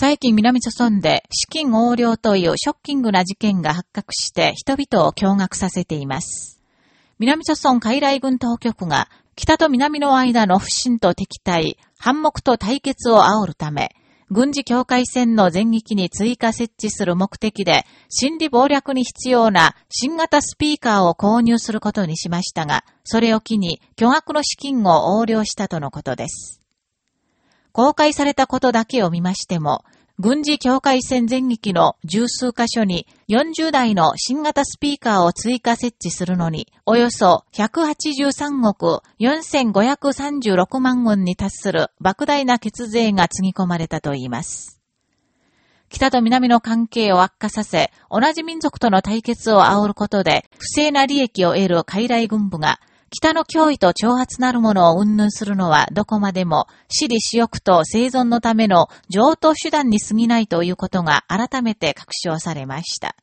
最近南朝村で資金横領というショッキングな事件が発覚して人々を驚愕させています。南朝村海来軍当局が北と南の間の不信と敵対、反目と対決を煽るため、軍事境界線の全域に追加設置する目的で、心理暴略に必要な新型スピーカーを購入することにしましたが、それを機に巨額の資金を横領したとのことです。公開されたことだけを見ましても、軍事境界線全域の十数箇所に40台の新型スピーカーを追加設置するのに、およそ183億4536万ウォンに達する莫大な血税がつぎ込まれたといいます。北と南の関係を悪化させ、同じ民族との対決を煽ることで、不正な利益を得る傀儡軍部が、北の脅威と挑発なるものを云々するのはどこまでも私利私欲と生存のための上等手段に過ぎないということが改めて確証されました。